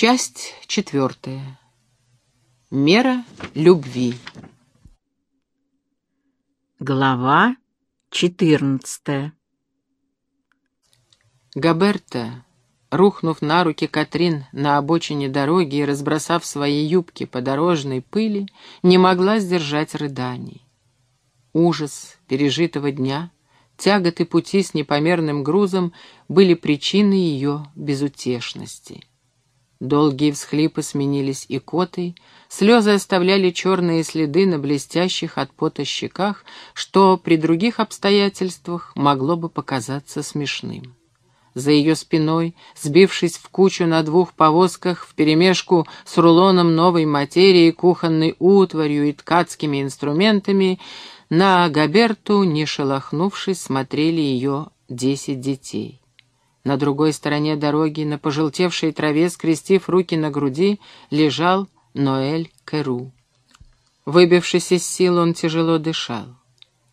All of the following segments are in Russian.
Часть четвертая. Мера любви. Глава четырнадцатая. Габерта, рухнув на руки Катрин на обочине дороги и разбросав свои юбки по дорожной пыли, не могла сдержать рыданий. Ужас пережитого дня, тяготы пути с непомерным грузом были причиной ее безутешности. Долгие всхлипы сменились икотой, слезы оставляли черные следы на блестящих от пота щеках, что при других обстоятельствах могло бы показаться смешным. За ее спиной, сбившись в кучу на двух повозках вперемешку с рулоном новой материи, кухонной утварью и ткацкими инструментами, на Габерту, не шелохнувшись, смотрели ее десять детей. На другой стороне дороги, на пожелтевшей траве, скрестив руки на груди, лежал Ноэль Керу. Выбившись из сил, он тяжело дышал.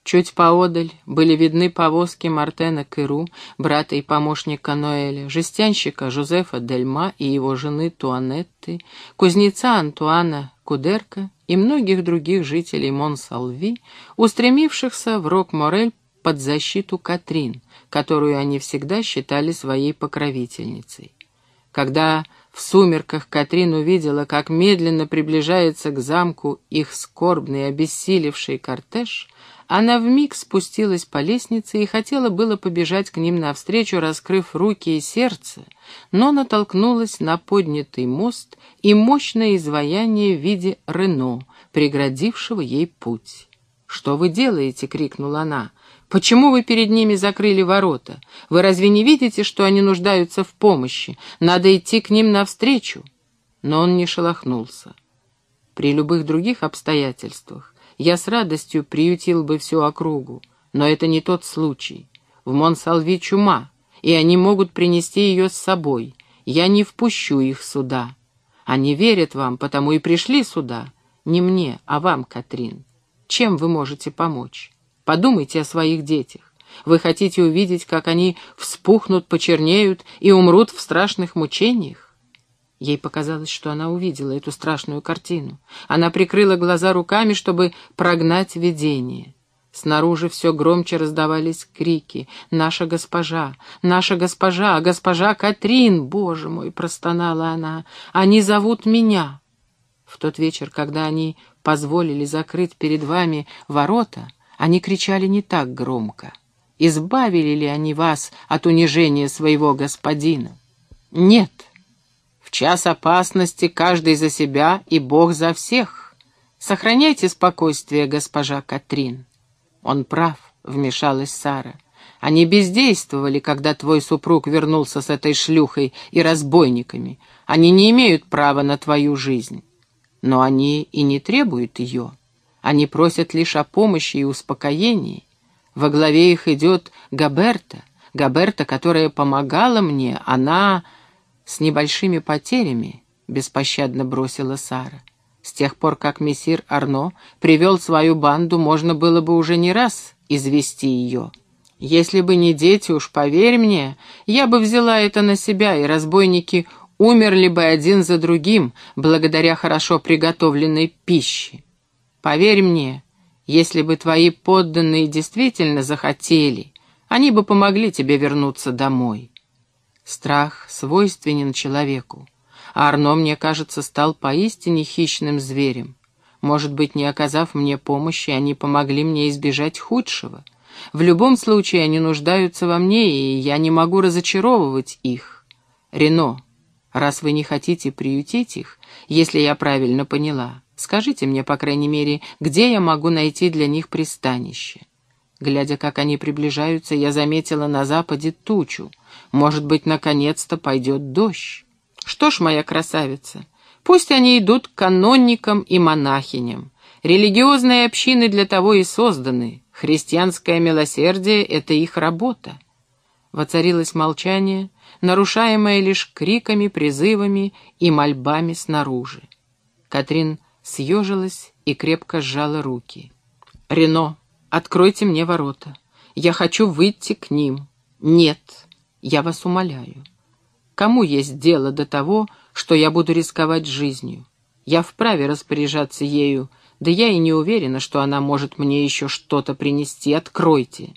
Чуть поодаль были видны повозки Мартена Керу, брата и помощника Ноэля, жестянщика Жозефа Дельма и его жены Туанетты, кузнеца Антуана Кудерка и многих других жителей Монсалви, устремившихся в Рок-Морель под защиту Катрин, которую они всегда считали своей покровительницей. Когда в сумерках Катрин увидела, как медленно приближается к замку их скорбный, обессилевший кортеж, она вмиг спустилась по лестнице и хотела было побежать к ним навстречу, раскрыв руки и сердце, но натолкнулась на поднятый мост и мощное изваяние в виде Рено, преградившего ей путь. «Что вы делаете?» — крикнула она. Почему вы перед ними закрыли ворота? Вы разве не видите, что они нуждаются в помощи? Надо идти к ним навстречу. Но он не шелохнулся. При любых других обстоятельствах я с радостью приютил бы всю округу, но это не тот случай. В Монсалви чума, и они могут принести ее с собой. Я не впущу их сюда. Они верят вам, потому и пришли сюда. Не мне, а вам, Катрин. Чем вы можете помочь? Подумайте о своих детях. Вы хотите увидеть, как они вспухнут, почернеют и умрут в страшных мучениях? Ей показалось, что она увидела эту страшную картину. Она прикрыла глаза руками, чтобы прогнать видение. Снаружи все громче раздавались крики. «Наша госпожа! Наша госпожа! Госпожа Катрин! Боже мой!» — простонала она. «Они зовут меня!» В тот вечер, когда они позволили закрыть перед вами ворота, они кричали не так громко. Избавили ли они вас от унижения своего господина? Нет. В час опасности каждый за себя и Бог за всех. Сохраняйте спокойствие, госпожа Катрин. Он прав, вмешалась Сара. Они бездействовали, когда твой супруг вернулся с этой шлюхой и разбойниками. Они не имеют права на твою жизнь. Но они и не требуют ее. Они просят лишь о помощи и успокоении. Во главе их идет Габерта, Габерта, которая помогала мне, она с небольшими потерями, беспощадно бросила Сара. С тех пор, как мессир Арно привел свою банду, можно было бы уже не раз извести ее. Если бы не дети, уж поверь мне, я бы взяла это на себя, и разбойники умерли бы один за другим, благодаря хорошо приготовленной пище. Поверь мне, если бы твои подданные действительно захотели, они бы помогли тебе вернуться домой. Страх свойственен человеку, а Арно, мне кажется, стал поистине хищным зверем. Может быть, не оказав мне помощи, они помогли мне избежать худшего. В любом случае они нуждаются во мне, и я не могу разочаровывать их. Рено, раз вы не хотите приютить их, если я правильно поняла, Скажите мне, по крайней мере, где я могу найти для них пристанище? Глядя, как они приближаются, я заметила на западе тучу. Может быть, наконец-то пойдет дождь. Что ж, моя красавица, пусть они идут к канонникам и монахиням. Религиозные общины для того и созданы. Христианское милосердие — это их работа. Воцарилось молчание, нарушаемое лишь криками, призывами и мольбами снаружи. Катрин съежилась и крепко сжала руки. «Рено, откройте мне ворота. Я хочу выйти к ним. Нет, я вас умоляю. Кому есть дело до того, что я буду рисковать жизнью. Я вправе распоряжаться ею, да я и не уверена, что она может мне еще что-то принести. Откройте.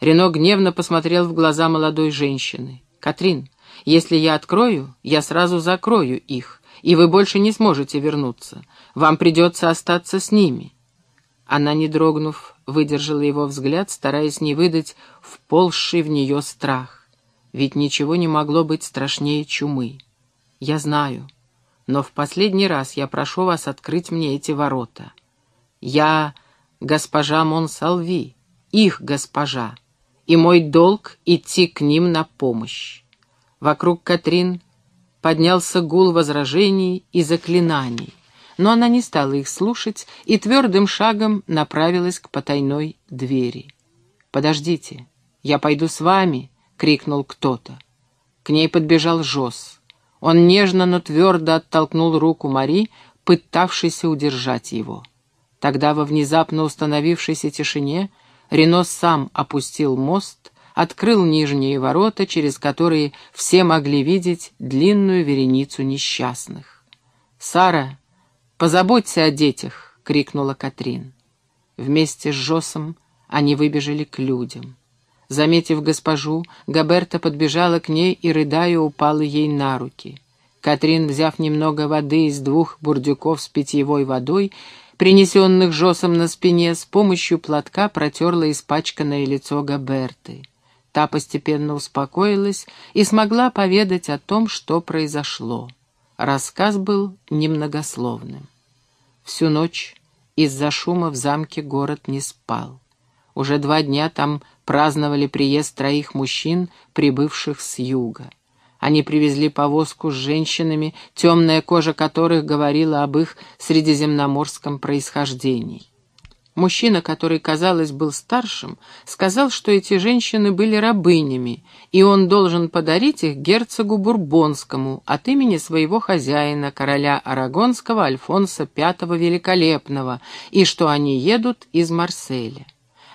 Рено гневно посмотрел в глаза молодой женщины. «Катрин, если я открою, я сразу закрою их, и вы больше не сможете вернуться. Вам придется остаться с ними». Она, не дрогнув, выдержала его взгляд, стараясь не выдать вползший в нее страх. Ведь ничего не могло быть страшнее чумы. «Я знаю, но в последний раз я прошу вас открыть мне эти ворота. Я госпожа Монсалви, их госпожа, и мой долг идти к ним на помощь. Вокруг Катрин поднялся гул возражений и заклинаний, но она не стала их слушать и твердым шагом направилась к потайной двери. «Подождите, я пойду с вами!» — крикнул кто-то. К ней подбежал Жос. Он нежно, но твердо оттолкнул руку Мари, пытавшейся удержать его. Тогда во внезапно установившейся тишине Рено сам опустил мост, открыл нижние ворота, через которые все могли видеть длинную вереницу несчастных. «Сара, позаботься о детях!» — крикнула Катрин. Вместе с Жосом они выбежали к людям. Заметив госпожу, Габерта подбежала к ней и, рыдая, упала ей на руки. Катрин, взяв немного воды из двух бурдюков с питьевой водой, принесенных Жосом на спине, с помощью платка протерла испачканное лицо Габерты. Та постепенно успокоилась и смогла поведать о том, что произошло. Рассказ был немногословным. Всю ночь из-за шума в замке город не спал. Уже два дня там праздновали приезд троих мужчин, прибывших с юга. Они привезли повозку с женщинами, темная кожа которых говорила об их средиземноморском происхождении. Мужчина, который, казалось, был старшим, сказал, что эти женщины были рабынями, и он должен подарить их герцогу Бурбонскому от имени своего хозяина, короля Арагонского Альфонса V Великолепного, и что они едут из Марселя.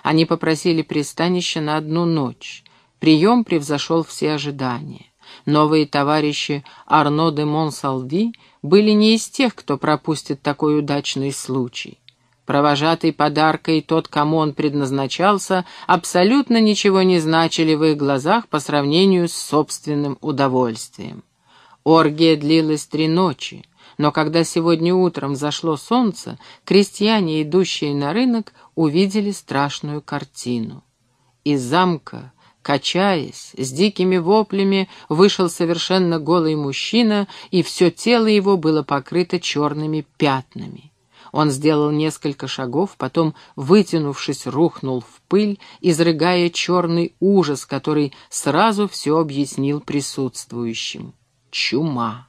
Они попросили пристанище на одну ночь. Прием превзошел все ожидания. Новые товарищи Арно де Монсалви были не из тех, кто пропустит такой удачный случай. Провожатый подарка и тот, кому он предназначался, абсолютно ничего не значили в их глазах по сравнению с собственным удовольствием. Оргия длилась три ночи, но когда сегодня утром зашло солнце, крестьяне, идущие на рынок, увидели страшную картину. Из замка Качаясь, с дикими воплями, вышел совершенно голый мужчина, и все тело его было покрыто черными пятнами. Он сделал несколько шагов, потом, вытянувшись, рухнул в пыль, изрыгая черный ужас, который сразу все объяснил присутствующим. Чума.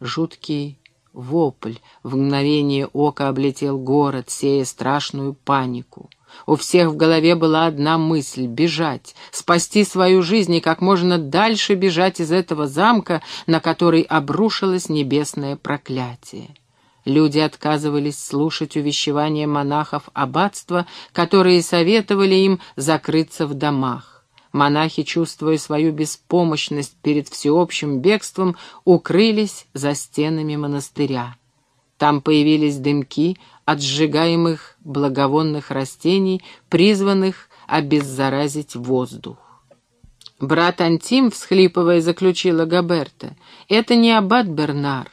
Жуткий вопль в мгновение ока облетел город, сея страшную панику. У всех в голове была одна мысль — бежать, спасти свою жизнь и как можно дальше бежать из этого замка, на который обрушилось небесное проклятие. Люди отказывались слушать увещевания монахов аббатства, которые советовали им закрыться в домах. Монахи, чувствуя свою беспомощность перед всеобщим бегством, укрылись за стенами монастыря. Там появились дымки от сжигаемых благовонных растений, призванных обеззаразить воздух. Брат Антим, всхлипывая, заключила Габерта, это не аббат Бернар.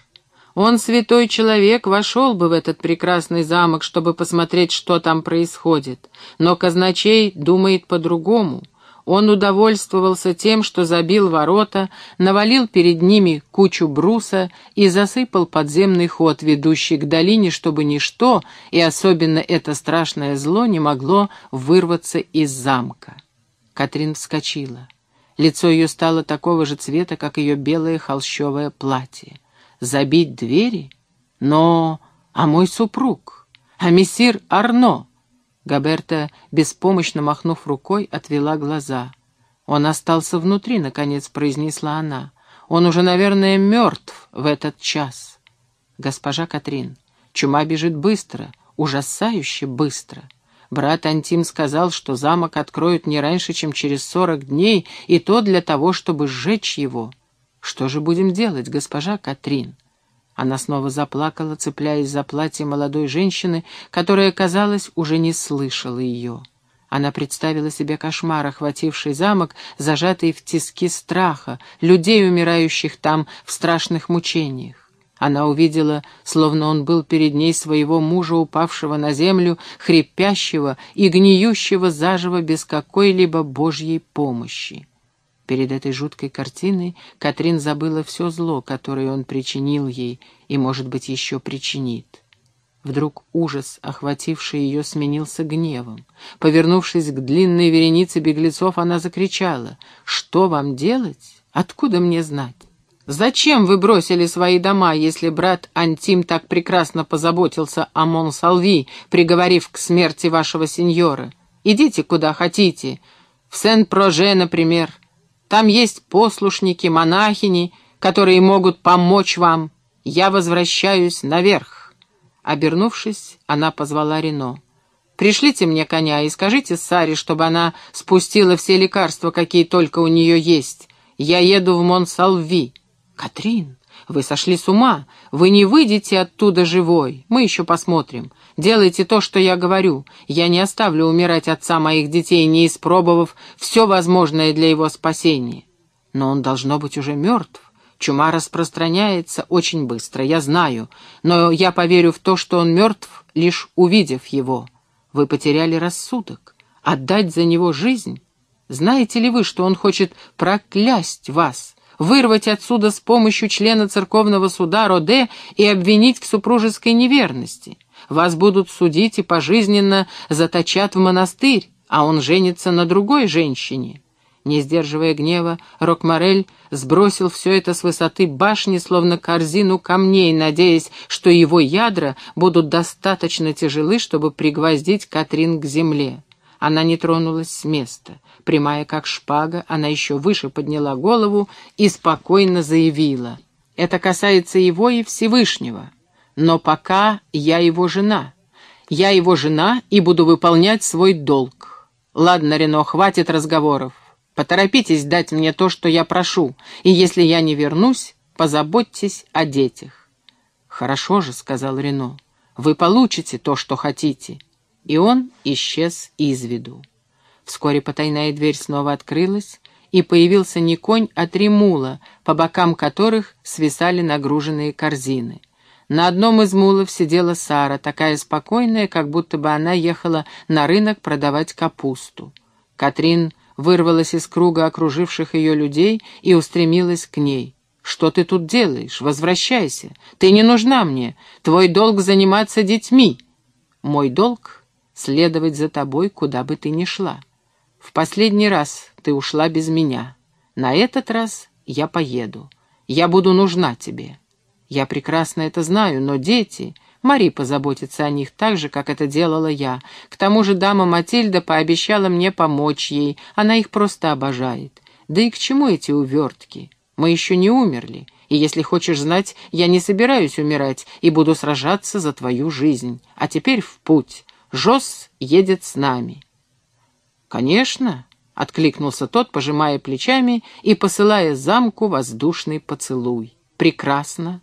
Он, святой человек, вошел бы в этот прекрасный замок, чтобы посмотреть, что там происходит. Но казначей думает по-другому. Он удовольствовался тем, что забил ворота, навалил перед ними кучу бруса и засыпал подземный ход, ведущий к долине, чтобы ничто, и особенно это страшное зло, не могло вырваться из замка. Катрин вскочила. Лицо ее стало такого же цвета, как ее белое холщовое платье. Забить двери? Но... А мой супруг? А мессир Арно? Габерта, беспомощно махнув рукой, отвела глаза. «Он остался внутри», — наконец произнесла она. «Он уже, наверное, мертв в этот час». «Госпожа Катрин, чума бежит быстро, ужасающе быстро». Брат Антим сказал, что замок откроют не раньше, чем через сорок дней, и то для того, чтобы сжечь его. Что же будем делать, госпожа Катрин?» Она снова заплакала, цепляясь за платье молодой женщины, которая, казалось, уже не слышала ее. Она представила себе кошмар, охвативший замок, зажатый в тиски страха, людей, умирающих там в страшных мучениях. Она увидела, словно он был перед ней своего мужа, упавшего на землю, хрипящего и гниющего заживо без какой-либо божьей помощи. Перед этой жуткой картиной Катрин забыла все зло, которое он причинил ей и, может быть, еще причинит. Вдруг ужас, охвативший ее, сменился гневом. Повернувшись к длинной веренице беглецов, она закричала. «Что вам делать? Откуда мне знать? Зачем вы бросили свои дома, если брат Антим так прекрасно позаботился о Монсалви, приговорив к смерти вашего сеньора? Идите куда хотите, в Сен-Проже, например. Там есть послушники, монахини, которые могут помочь вам. Я возвращаюсь наверх». Обернувшись, она позвала Рено. «Пришлите мне коня и скажите Саре, чтобы она спустила все лекарства, какие только у нее есть. Я еду в Монсалви». «Катрин, вы сошли с ума. Вы не выйдете оттуда живой. Мы еще посмотрим. Делайте то, что я говорю. Я не оставлю умирать отца моих детей, не испробовав все возможное для его спасения. Но он должно быть уже мертв. Чума распространяется очень быстро, я знаю, но я поверю в то, что он мертв, лишь увидев его. Вы потеряли рассудок. Отдать за него жизнь? Знаете ли вы, что он хочет проклясть вас, вырвать отсюда с помощью члена церковного суда Роде и обвинить в супружеской неверности? Вас будут судить и пожизненно заточат в монастырь, а он женится на другой женщине. Не сдерживая гнева, Рокмарель сбросил все это с высоты башни, словно корзину камней, надеясь, что его ядра будут достаточно тяжелы, чтобы пригвоздить Катрин к земле. Она не тронулась с места. Прямая как шпага, она еще выше подняла голову и спокойно заявила. «Это касается его и Всевышнего. Но пока я его жена. Я его жена и буду выполнять свой долг. Ладно, Рено, хватит разговоров. Поторопитесь дать мне то, что я прошу, и если я не вернусь, позаботьтесь о детях». «Хорошо же», — сказал Рено, — «вы получите то, что хотите». И он исчез из виду. Вскоре потайная дверь снова открылась, и появился не конь, а три мула, по бокам которых свисали нагруженные корзины. На одном из мулов сидела Сара, такая спокойная, как будто бы она ехала на рынок продавать капусту. Катрин вырвалась из круга окруживших ее людей и устремилась к ней. «Что ты тут делаешь? Возвращайся. Ты не нужна мне. Твой долг заниматься детьми. Мой долг — следовать за тобой, куда бы ты ни шла. В последний раз ты ушла без меня. На этот раз я поеду. Я буду нужна тебе. Я прекрасно это знаю, но дети... Мари позаботится о них так же, как это делала я. К тому же дама Матильда пообещала мне помочь ей, она их просто обожает. Да и к чему эти увертки? Мы еще не умерли, и если хочешь знать, я не собираюсь умирать и буду сражаться за твою жизнь. А теперь в путь. Жос едет с нами». «Конечно», — откликнулся тот, пожимая плечами и посылая замку воздушный поцелуй. «Прекрасно.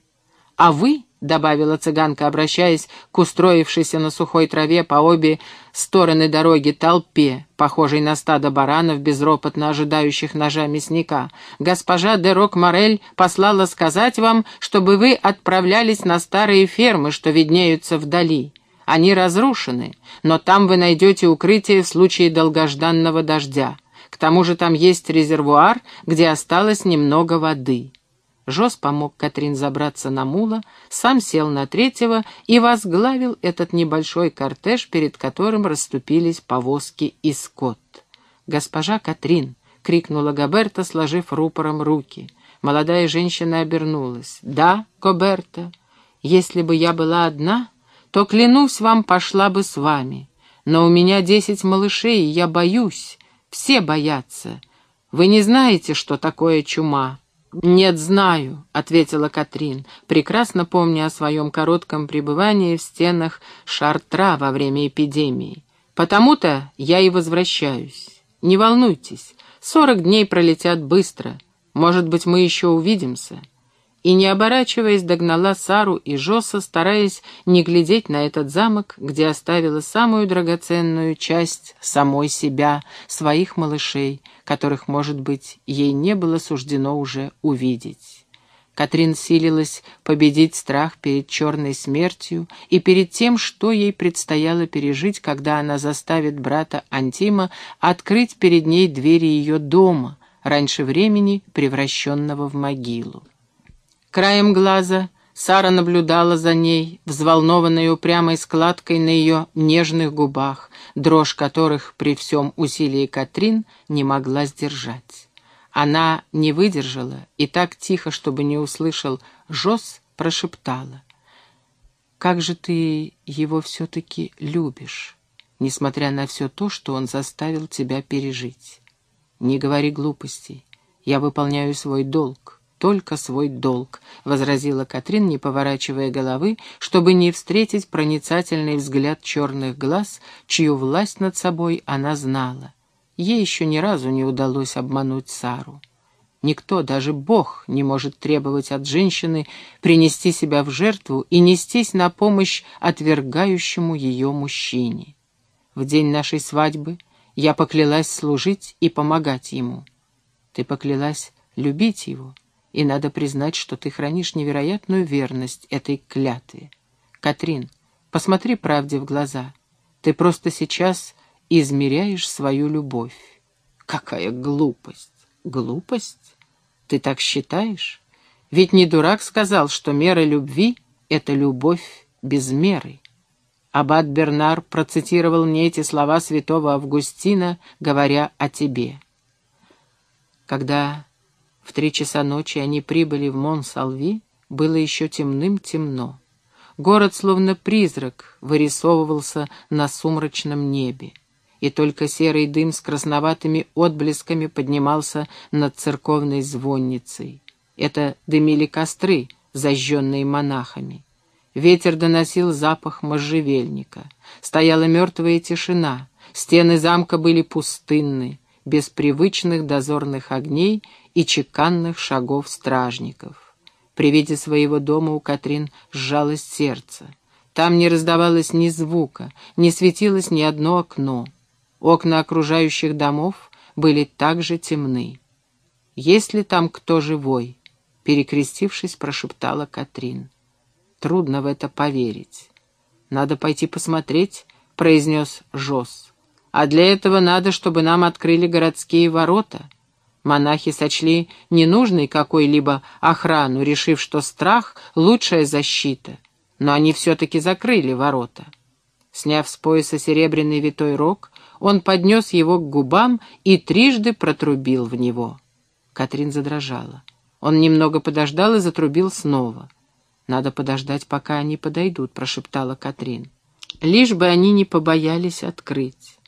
А вы...» — добавила цыганка, обращаясь к устроившейся на сухой траве по обе стороны дороги толпе, похожей на стадо баранов, безропотно ожидающих ножа мясника. «Госпожа де Рок-Морель послала сказать вам, чтобы вы отправлялись на старые фермы, что виднеются вдали. Они разрушены, но там вы найдете укрытие в случае долгожданного дождя. К тому же там есть резервуар, где осталось немного воды». Жос помог Катрин забраться на мула, сам сел на третьего и возглавил этот небольшой кортеж, перед которым расступились повозки и скот. «Госпожа Катрин!» — крикнула Габерта, сложив рупором руки. Молодая женщина обернулась. «Да, Гоберта, если бы я была одна, то, клянусь вам, пошла бы с вами. Но у меня десять малышей, и я боюсь. Все боятся. Вы не знаете, что такое чума. «Нет, знаю», — ответила Катрин, прекрасно помня о своем коротком пребывании в стенах Шартра во время эпидемии. «Потому-то я и возвращаюсь. Не волнуйтесь, сорок дней пролетят быстро. Может быть, мы еще увидимся?» И, не оборачиваясь, догнала Сару и Жоса, стараясь не глядеть на этот замок, где оставила самую драгоценную часть самой себя, своих малышей, которых, может быть, ей не было суждено уже увидеть. Катрин силилась победить страх перед черной смертью и перед тем, что ей предстояло пережить, когда она заставит брата Антима открыть перед ней двери ее дома, раньше времени превращенного в могилу. Краем глаза Сара наблюдала за ней, взволнованной упрямой складкой на ее нежных губах, дрожь которых при всем усилии Катрин не могла сдержать. Она не выдержала и так тихо, чтобы не услышал, Жос прошептала. «Как же ты его все-таки любишь, несмотря на все то, что он заставил тебя пережить? Не говори глупостей, я выполняю свой долг» только свой долг», — возразила Катрин, не поворачивая головы, чтобы не встретить проницательный взгляд черных глаз, чью власть над собой она знала. Ей еще ни разу не удалось обмануть Сару. Никто, даже Бог, не может требовать от женщины принести себя в жертву и нестись на помощь отвергающему ее мужчине. В день нашей свадьбы я поклялась служить и помогать ему. Ты поклялась любить его, и надо признать, что ты хранишь невероятную верность этой клятве. Катрин, посмотри правде в глаза. Ты просто сейчас измеряешь свою любовь. Какая глупость! Глупость? Ты так считаешь? Ведь не дурак сказал, что мера любви — это любовь без меры. Аббат Бернар процитировал мне эти слова святого Августина, говоря о тебе. Когда в три часа ночи они прибыли в Монсалви, было еще темным-темно. Город, словно призрак, вырисовывался на сумрачном небе, и только серый дым с красноватыми отблесками поднимался над церковной звонницей. Это дымили костры, зажженные монахами. Ветер доносил запах можжевельника. Стояла мертвая тишина, стены замка были пустынны, без привычных дозорных огней и чеканных шагов стражников. При виде своего дома у Катрин сжалось сердце. Там не раздавалось ни звука, не светилось ни одно окно. Окна окружающих домов были также темны. «Есть ли там кто живой?» — перекрестившись, прошептала Катрин. «Трудно в это поверить. Надо пойти посмотреть», — произнес Жос. «А для этого надо, чтобы нам открыли городские ворота». Монахи сочли ненужной какой-либо охрану, решив, что страх — лучшая защита, но они все-таки закрыли ворота. Сняв с пояса серебряный витой рог, он поднес его к губам и трижды протрубил в него. Катрин задрожала. Он немного подождал и затрубил снова. «Надо подождать, пока они подойдут», — прошептала Катрин. Лишь бы они не побоялись открыть.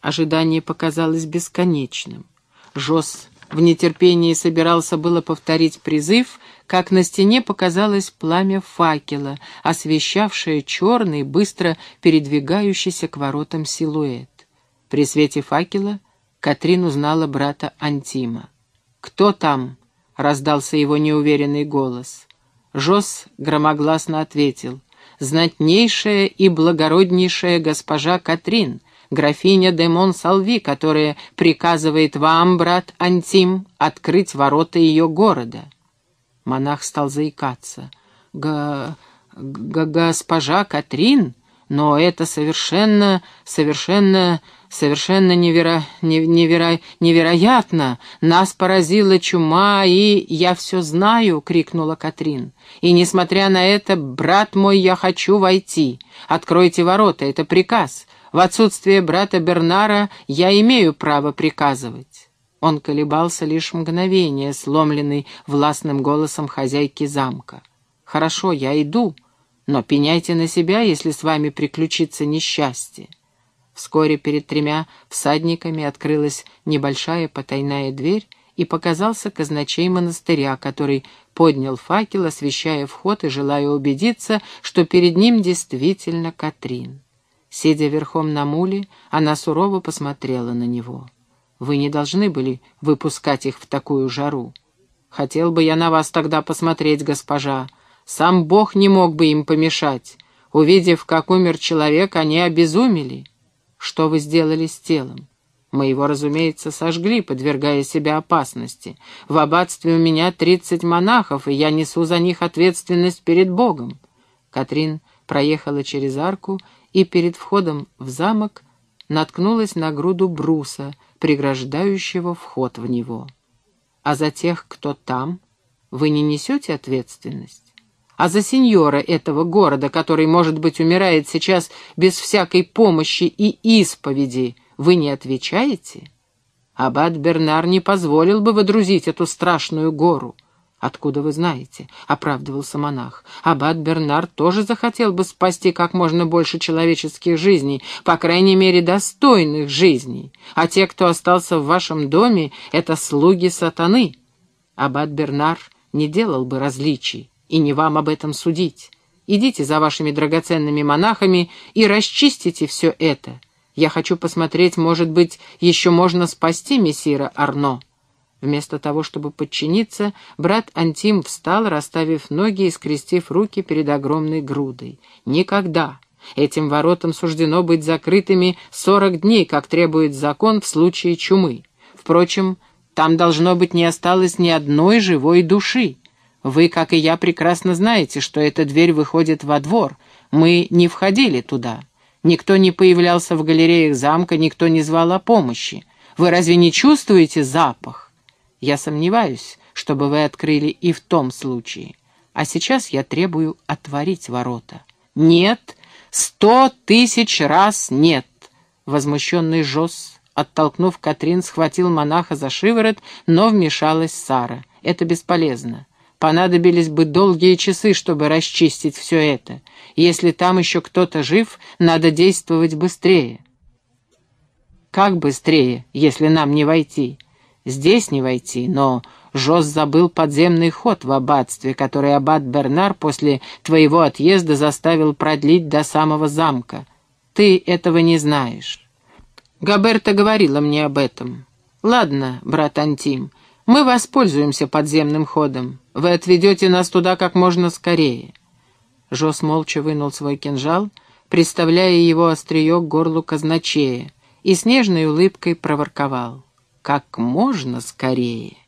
Ожидание показалось бесконечным. Жос в нетерпении собирался было повторить призыв, как на стене показалось пламя факела, освещавшее черный, быстро передвигающийся к воротам силуэт. При свете факела Катрин узнала брата Антима. «Кто там?» — раздался его неуверенный голос. Жос громогласно ответил. «Знатнейшая и благороднейшая госпожа Катрин, графиня де Монсалви, которая приказывает вам, брат Антим, открыть ворота ее города. Монах стал заикаться. Га... госпожа Катрин? Но это совершенно, совершенно, совершенно неверо... неверо... невероятно. Нас поразила чума, и я все знаю, — крикнула Катрин. И, несмотря на это, брат мой, я хочу войти. Откройте ворота, это приказ. В отсутствие брата Бернара я имею право приказывать». Он колебался лишь мгновение, сломленный властным голосом хозяйки замка. «Хорошо, я иду, но пеняйте на себя, если с вами приключится несчастье». Вскоре перед тремя всадниками открылась небольшая потайная дверь, и показался казначей монастыря, который поднял факел, освещая вход и желая убедиться, что перед ним действительно Катрин. Сидя верхом на муле, она сурово посмотрела на него. «Вы не должны были выпускать их в такую жару». Хотел бы я на вас тогда посмотреть, госпожа. Сам Бог не мог бы им помешать. Увидев, как умер человек, они обезумели. Что вы сделали с телом? Мы его, разумеется, сожгли, подвергая себя опасности. В аббатстве у меня тридцать монахов, и я несу за них ответственность перед Богом. Катрин проехала через арку и перед входом в замок наткнулась на груду бруса, преграждающего вход в него. А за тех, кто там, вы не несете ответственность? А за сеньора этого города, который, может быть, умирает сейчас без всякой помощи и исповеди, вы не отвечаете? Аббат Бернар не позволил бы водрузить эту страшную гору. «Откуда вы знаете?» — оправдывался монах. «Аббат Бернар тоже захотел бы спасти как можно больше человеческих жизней, по крайней мере, достойных жизней. А те, кто остался в вашем доме, — это слуги сатаны. Аббат Бернар не делал бы различий, и не вам об этом судить. Идите за вашими драгоценными монахами и расчистите все это. Я хочу посмотреть, может быть, еще можно спасти мессира Арно». Вместо того, чтобы подчиниться, брат Антим встал, расставив ноги и скрестив руки перед огромной грудой. «Никогда! Этим воротам суждено быть закрытыми сорок дней, как требует закон в случае чумы. Впрочем, там должно быть не осталось ни одной живой души. Вы, как и я, прекрасно знаете, что эта дверь выходит во двор. Мы не входили туда. Никто не появлялся в галереях замка, никто не звал о помощи. Вы разве не чувствуете запах? Я сомневаюсь, чтобы вы открыли и в том случае. А сейчас я требую отворить ворота. Нет, сто тысяч раз нет. Возмущенный Жос, оттолкнув Катрин, схватил монаха за шиворот, но вмешалась Сара. Это бесполезно. Понадобились бы долгие часы, чтобы расчистить все это. Если там еще кто-то жив, надо действовать быстрее. Как быстрее, если нам не войти? Здесь не войти, но Жос забыл подземный ход в аббатстве, который аббат Бернар после твоего отъезда заставил продлить до самого замка. Ты этого не знаешь. Габерта говорила мне об этом. Ладно, брат Антим, мы воспользуемся подземным ходом. Вы отведете нас туда как можно скорее. Жос молча вынул свой кинжал, приставляя его острие к горлу казначея, и с нежной улыбкой проворковал как можно скорее.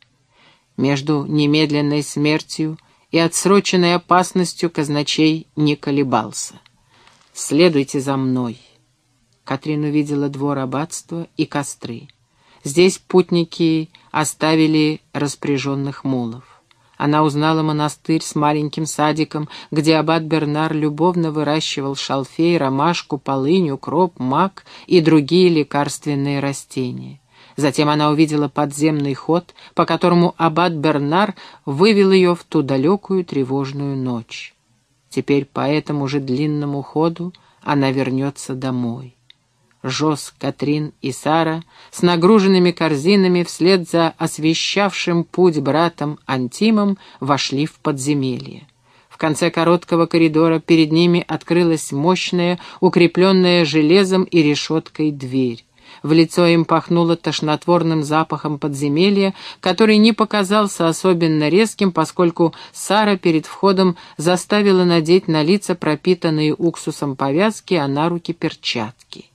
Между немедленной смертью и отсроченной опасностью казначей не колебался. «Следуйте за мной». Катрин увидела двор аббатства и костры. Здесь путники оставили распряженных мулов. Она узнала монастырь с маленьким садиком, где аббат Бернар любовно выращивал шалфей, ромашку, полынь, укроп, мак и другие лекарственные растения. Затем она увидела подземный ход, по которому аббат Бернар вывел ее в ту далекую тревожную ночь. Теперь по этому же длинному ходу она вернется домой. Жос, Катрин и Сара с нагруженными корзинами вслед за освещавшим путь братом Антимом вошли в подземелье. В конце короткого коридора перед ними открылась мощная, укрепленная железом и решеткой дверь. В лицо им пахнуло тошнотворным запахом подземелья, который не показался особенно резким, поскольку Сара перед входом заставила надеть на лица пропитанные уксусом повязки, а на руки перчатки.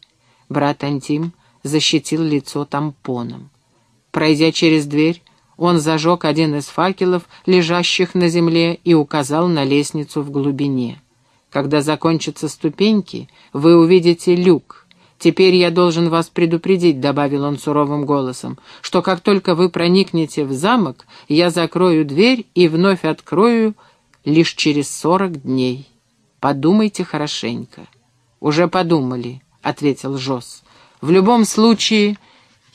Брат Антим защитил лицо тампоном. Пройдя через дверь, он зажег один из факелов, лежащих на земле, и указал на лестницу в глубине. Когда закончатся ступеньки, вы увидите люк — «Теперь я должен вас предупредить», — добавил он суровым голосом, «что как только вы проникнете в замок, я закрою дверь и вновь открою лишь через сорок дней. Подумайте хорошенько». «Уже подумали», — ответил Жос. «В любом случае...»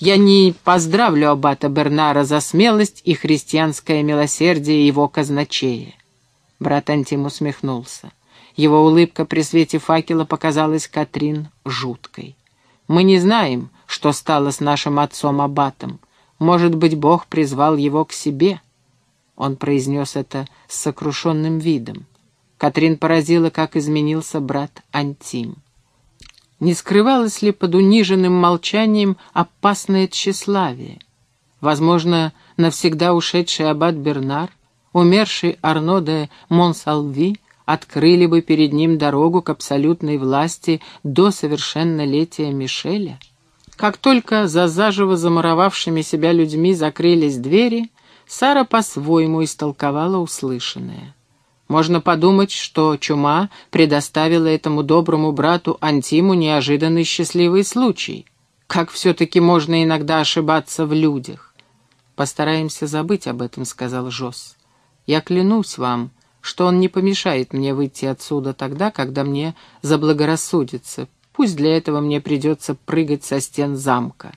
Я не поздравлю аббата Бернара за смелость и христианское милосердие его казначея. Брат Антим усмехнулся. Его улыбка при свете факела показалась Катрин жуткой. «Мы не знаем, что стало с нашим отцом Аббатом. Может быть, Бог призвал его к себе?» Он произнес это с сокрушенным видом. Катрин поразила, как изменился брат Антим. Не скрывалось ли под униженным молчанием опасное тщеславие? Возможно, навсегда ушедший аббат Бернар, умерший Арно де Монсалви открыли бы перед ним дорогу к абсолютной власти до совершеннолетия Мишеля? Как только за заживо замуровавшими себя людьми закрылись двери, Сара по-своему истолковала услышанное. Можно подумать, что чума предоставила этому доброму брату Антиму неожиданный счастливый случай. Как все-таки можно иногда ошибаться в людях? «Постараемся забыть об этом», — сказал Жос. «Я клянусь вам, что он не помешает мне выйти отсюда тогда, когда мне заблагорассудится. Пусть для этого мне придется прыгать со стен замка.